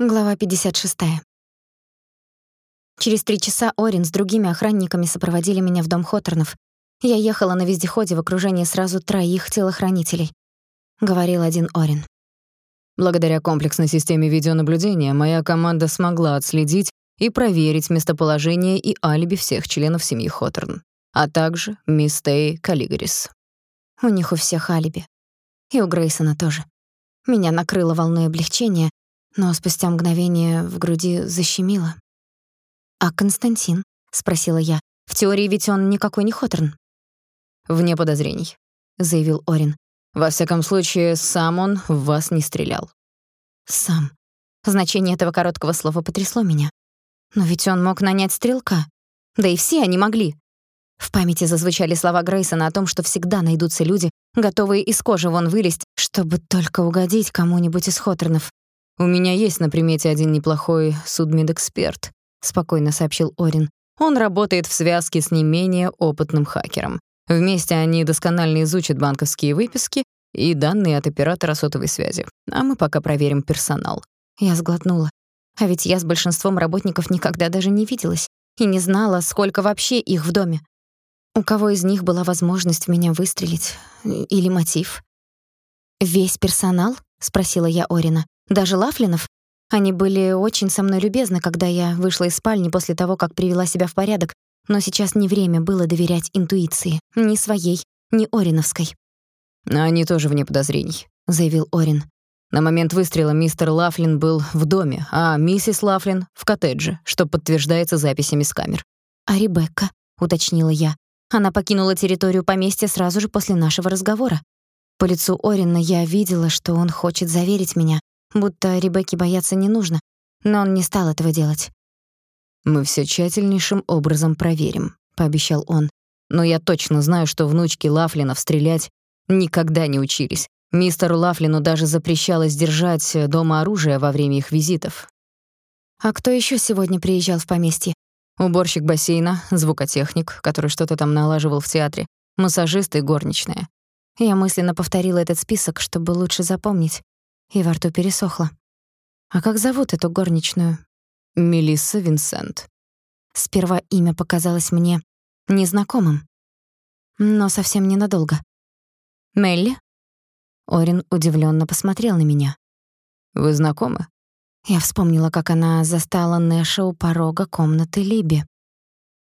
Глава 56. Через три часа Орин с другими охранниками сопроводили меня в дом Хоторнов. Я ехала на вездеходе в окружении сразу троих телохранителей. Говорил один Орин. Благодаря комплексной системе видеонаблюдения моя команда смогла отследить и проверить местоположение и алиби всех членов семьи Хоторн, а также мисс Тей Каллигарис. У них у всех алиби. И у Грейсона тоже. Меня накрыло волной облегчения, но спустя мгновение в груди защемило. «А Константин?» — спросила я. «В теории ведь он никакой не Хоторн». «Вне подозрений», — заявил Орин. «Во всяком случае, сам он в вас не стрелял». «Сам». Значение этого короткого слова потрясло меня. Но ведь он мог нанять стрелка. Да и все они могли. В памяти зазвучали слова Грейсона о том, что всегда найдутся люди, готовые из кожи вон вылезть, чтобы только угодить кому-нибудь из Хоторнов. «У меня есть на примете один неплохой судмедэксперт», — спокойно сообщил Орин. «Он работает в связке с не менее опытным хакером. Вместе они досконально изучат банковские выписки и данные от оператора сотовой связи. А мы пока проверим персонал». Я сглотнула. А ведь я с большинством работников никогда даже не виделась и не знала, сколько вообще их в доме. У кого из них была возможность в меня выстрелить? Или мотив? «Весь персонал?» — спросила я Орина. Даже Лафлинов? Они были очень со мной любезны, когда я вышла из спальни после того, как привела себя в порядок, но сейчас не время было доверять интуиции, ни своей, ни Ориновской. «Они тоже вне подозрений», — заявил Орин. На момент выстрела мистер Лафлин был в доме, а миссис Лафлин — в коттедже, что подтверждается записями с камер. «А Ребекка?» — уточнила я. Она покинула территорию поместья сразу же после нашего разговора. По лицу Орина я видела, что он хочет заверить меня, будто Ребекке бояться не нужно, но он не стал этого делать. «Мы все тщательнейшим образом проверим», — пообещал он. «Но я точно знаю, что внучки Лафлинов стрелять никогда не учились. Мистеру Лафлину даже запрещалось держать дома оружие во время их визитов». «А кто еще сегодня приезжал в поместье?» Уборщик бассейна, звукотехник, который что-то там налаживал в театре, массажист и горничная. Я мысленно повторила этот список, чтобы лучше запомнить и во рту пересохло. А как зовут эту горничную? Мелисса Винсент. Сперва имя показалось мне незнакомым, но совсем ненадолго. Мелли? Орин удивленно посмотрел на меня. Вы знакомы? Я вспомнила, как она застала Нэша у порога комнаты Либи.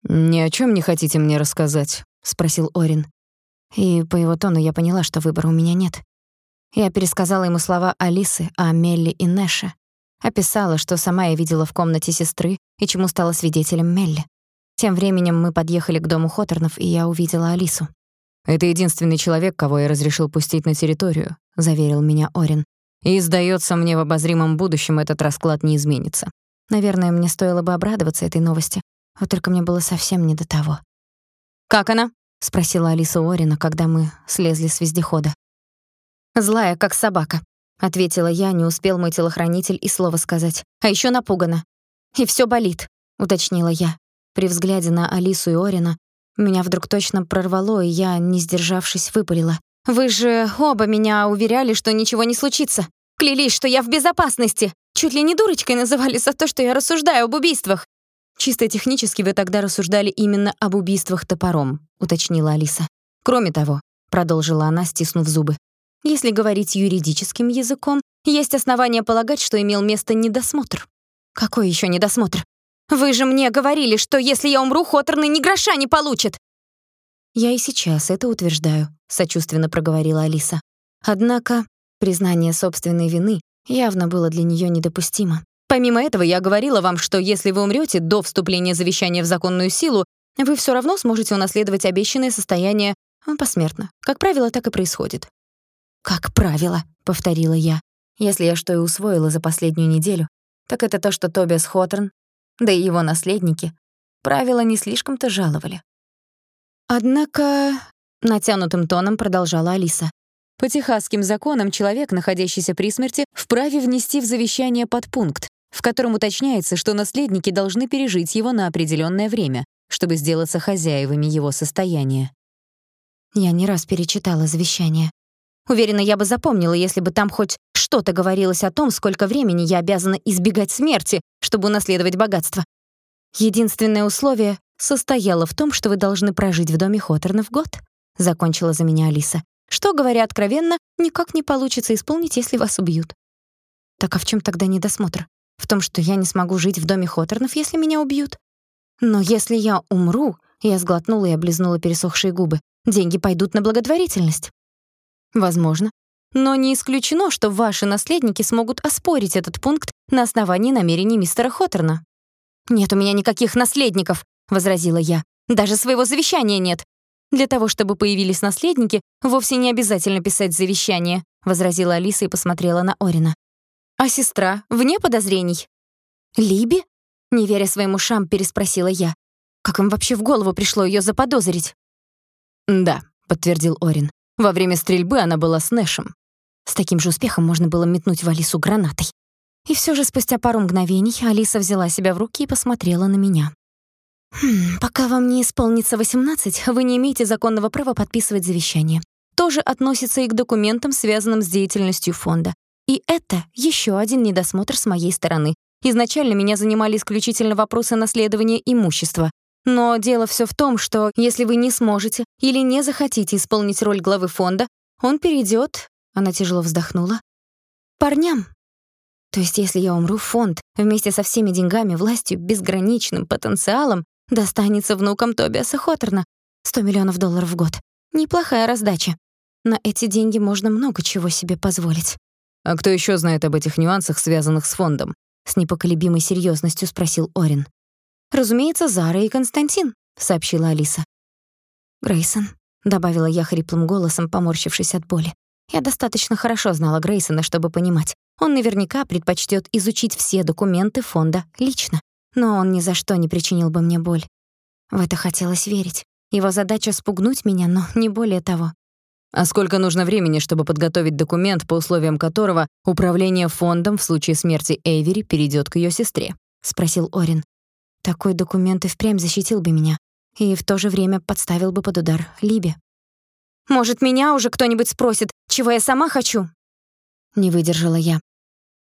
«Ни о чем не хотите мне рассказать?» — спросил Орин. И по его тону я поняла, что выбора у меня нет. Я пересказала ему слова Алисы о Мелли и Нэше. Описала, что сама я видела в комнате сестры и чему стала свидетелем Мелли. Тем временем мы подъехали к дому Хоторнов, и я увидела Алису. «Это единственный человек, кого я разрешил пустить на территорию», — заверил меня Орин. «И, сдается мне, в обозримом будущем этот расклад не изменится». Наверное, мне стоило бы обрадоваться этой новости, вот только мне было совсем не до того. «Как она?» — спросила Алиса Орина, когда мы слезли с вездехода. «Злая, как собака», — ответила я, не успел мой телохранитель и слова сказать. «А ещё напугана». «И всё болит», — уточнила я. При взгляде на Алису и Орина меня вдруг точно прорвало, и я, не сдержавшись, выпалила. «Вы же оба меня уверяли, что ничего не случится. Клялись, что я в безопасности. Чуть ли не дурочкой называли за то, что я рассуждаю об убийствах». «Чисто технически вы тогда рассуждали именно об убийствах топором», — уточнила Алиса. «Кроме того», — продолжила она, стиснув зубы, если говорить юридическим языком, есть основания полагать, что имел место недосмотр. Какой еще недосмотр? Вы же мне говорили, что если я умру, Хоторны ни гроша не получат. Я и сейчас это утверждаю, сочувственно проговорила Алиса. Однако признание собственной вины явно было для нее недопустимо. Помимо этого, я говорила вам, что если вы умрете до вступления завещания в законную силу, вы все равно сможете унаследовать обещанное состояние посмертно. Как правило, так и происходит. «Как правило», — повторила я. Если я что и усвоила за последнюю неделю, так это то, что Тобиас Хоторн, да и его наследники, правила не слишком-то жаловали. Однако, натянутым тоном продолжала Алиса, по техасским законам человек, находящийся при смерти, вправе внести в завещание подпункт, в котором уточняется, что наследники должны пережить его на определенное время, чтобы сделаться хозяевами его состояния. Я не раз перечитала завещание. Уверена, я бы запомнила, если бы там хоть что-то говорилось о том, сколько времени я обязана избегать смерти, чтобы унаследовать богатство. Единственное условие состояло в том, что вы должны прожить в доме Хоторнов год, закончила за меня Алиса. Что, говоря откровенно, никак не получится исполнить, если вас убьют. Так а в чем тогда недосмотр? В том, что я не смогу жить в доме Хоторнов, если меня убьют? Но если я умру, я сглотнула и облизнула пересохшие губы. Деньги пойдут на благотворительность. Возможно. Но не исключено, что ваши наследники смогут оспорить этот пункт на основании намерений мистера Хоторна. «Нет у меня никаких наследников», — возразила я. «Даже своего завещания нет. Для того, чтобы появились наследники, вовсе не обязательно писать завещание», — возразила Алиса и посмотрела на Орина. «А сестра вне подозрений?» «Либи?» — не веря своим ушам, переспросила я. «Как им вообще в голову пришло ее заподозрить?» «Да», — подтвердил Орин. «Во время стрельбы она была с Нэшем». С таким же успехом можно было метнуть в Алису гранатой. И все же спустя пару мгновений Алиса взяла себя в руки и посмотрела на меня. «Хм, пока вам не исполнится 18, вы не имеете законного права подписывать завещание. Тоже относится и к документам, связанным с деятельностью фонда. И это еще один недосмотр с моей стороны. Изначально меня занимали исключительно вопросы наследования имущества. Но дело все в том, что если вы не сможете или не захотите исполнить роль главы фонда, он перейдет, она тяжело вздохнула, парням. То есть если я умру, фонд вместе со всеми деньгами, властью, безграничным потенциалом достанется внукам Тобиаса Хоттерна. 100 миллионов долларов в год. Неплохая раздача. На эти деньги можно много чего себе позволить. «А кто еще знает об этих нюансах, связанных с фондом?» С непоколебимой серьезностью спросил Орин. «Разумеется, Зара и Константин», — сообщила Алиса. «Грейсон», — добавила я хриплым голосом, поморщившись от боли. Я достаточно хорошо знала Грейсона, чтобы понимать. Он наверняка предпочтет изучить все документы фонда лично. Но он ни за что не причинил бы мне боль. В это хотелось верить. Его задача — спугнуть меня, но не более того. А сколько нужно времени, чтобы подготовить документ, по условиям которого управление фондом в случае смерти Эйвери перейдет к ее сестре? спросил Орин. Такой документ и впрямь защитил бы меня и в то же время подставил бы под удар Либи. Может, меня уже кто-нибудь спросит, чего я сама хочу? Не выдержала я.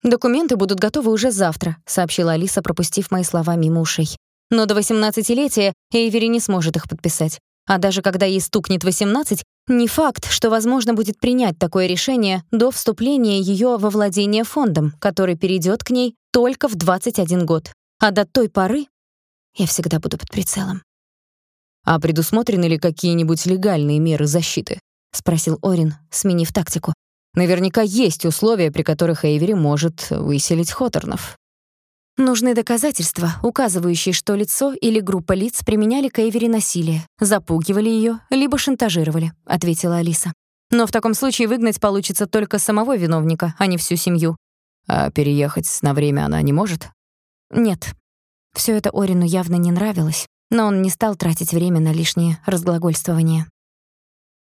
Документы будут готовы уже завтра, сообщила Алиса, пропустив мои слова мимо ушей. Но до восемнадцатилетия Эйвери не сможет их подписать. А даже когда ей стукнет 18, не факт, что возможно будет принять такое решение до вступления ее во владение фондом, который перейдет к ней только в 21 год. А до той поры я всегда буду под прицелом. «А предусмотрены ли какие-нибудь легальные меры защиты?» — спросил Орин, сменив тактику. «Наверняка есть условия, при которых Эйвери может выселить Хоторнов». Нужны доказательства, указывающие, что лицо или группа лиц применяли к Эйвери насилие, запугивали ее, либо шантажировали, ответила Алиса. Но в таком случае выгнать получится только самого виновника, а не всю семью. А переехать на время она не может? Нет. Все это Орину явно не нравилось, но он не стал тратить время на лишнее разглагольствование.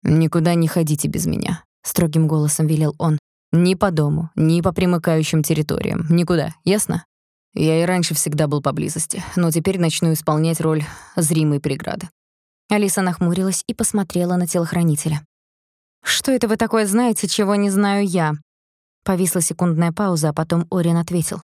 «Никуда не ходите без меня», — строгим голосом велел он. «Ни по дому, ни по примыкающим территориям, никуда, ясно?» Я и раньше всегда был поблизости, но теперь начну исполнять роль зримой преграды. Алиса нахмурилась и посмотрела на телохранителя. «Что это вы такое знаете, чего не знаю я?» Повисла секундная пауза, а потом Орин ответил.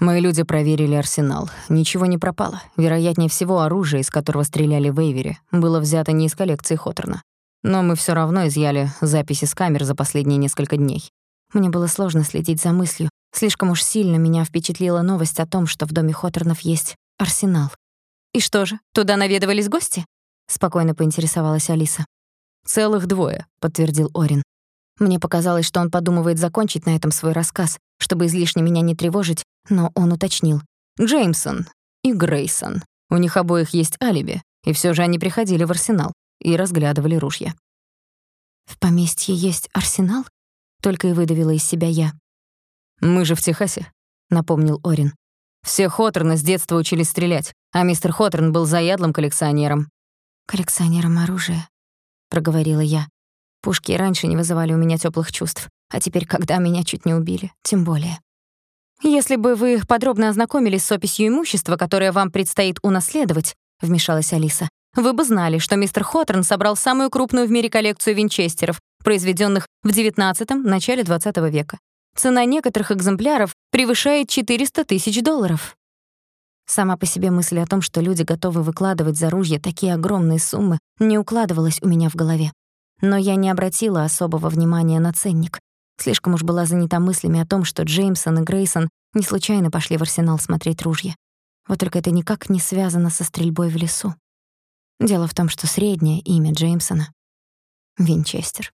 «Мои люди проверили арсенал. Ничего не пропало. Вероятнее всего, оружие, из которого стреляли в Эйвере, было взято не из коллекции Хоторна. Но мы всё равно изъяли записи с камер за последние несколько дней. Мне было сложно следить за мыслью. Слишком уж сильно меня впечатлила новость о том, что в доме Хоторнов есть арсенал. «И что же, туда наведывались гости?» — спокойно поинтересовалась Алиса. «Целых двое», — подтвердил Орин. Мне показалось, что он подумывает закончить на этом свой рассказ, чтобы излишне меня не тревожить, но он уточнил. «Джеймсон и Грейсон. У них обоих есть алиби, и всё же они приходили в арсенал и разглядывали ружья». «В поместье есть арсенал?» Только и выдавила из себя я. «Мы же в Техасе», — напомнил Орин. «Все Хоторны с детства учились стрелять, а мистер Хоторн был заядлым коллекционером». «Коллекционером оружия», — проговорила я. Пушки раньше не вызывали у меня тёплых чувств, а теперь, когда меня чуть не убили, тем более. «Если бы вы подробно ознакомились с описью имущества, которое вам предстоит унаследовать», — вмешалась Алиса, «вы бы знали, что мистер Хоторн собрал самую крупную в мире коллекцию винчестеров, произведённых в XIX – начале XX века. Цена некоторых экземпляров превышает 400 тысяч долларов. Сама по себе мысль о том, что люди готовы выкладывать за ружье такие огромные суммы, не укладывалась у меня в голове. Но я не обратила особого внимания на ценник. Слишком уж была занята мыслями о том, что Джеймсон и Грейсон не случайно пошли в арсенал смотреть ружья. Вот только это никак не связано со стрельбой в лесу. Дело в том, что среднее имя Джеймсона — Винчестер.